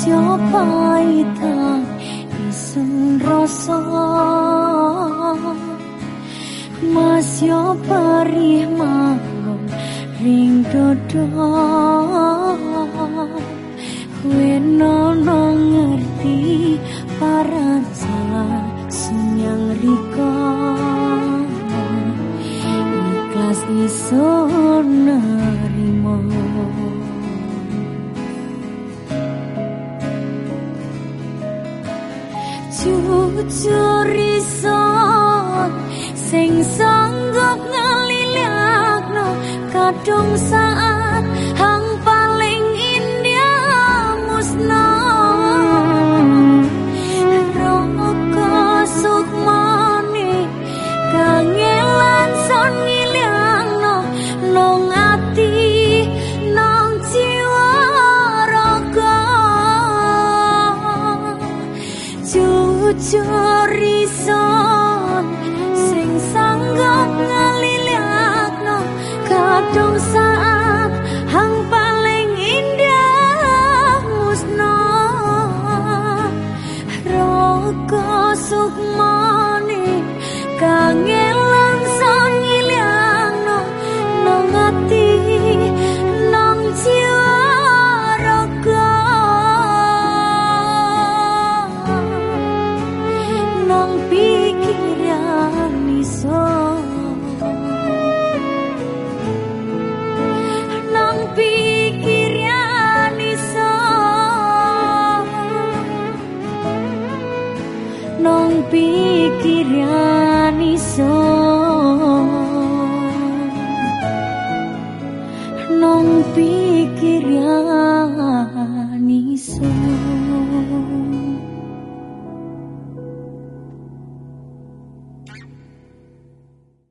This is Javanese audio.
Masyo paitan isun rasa? Masyo perih mangun ring dodo. Kue nono ngerti para sunyang riko? Ikhlas isun nerimo Jujur isun sing sanggup ngalilakno kadung saat hang paling indah musna roko sukmane kangelan son ngilangno nong jujur isun sing sanggup ngalilakno kadung saat nong pikiran iso nong pikiran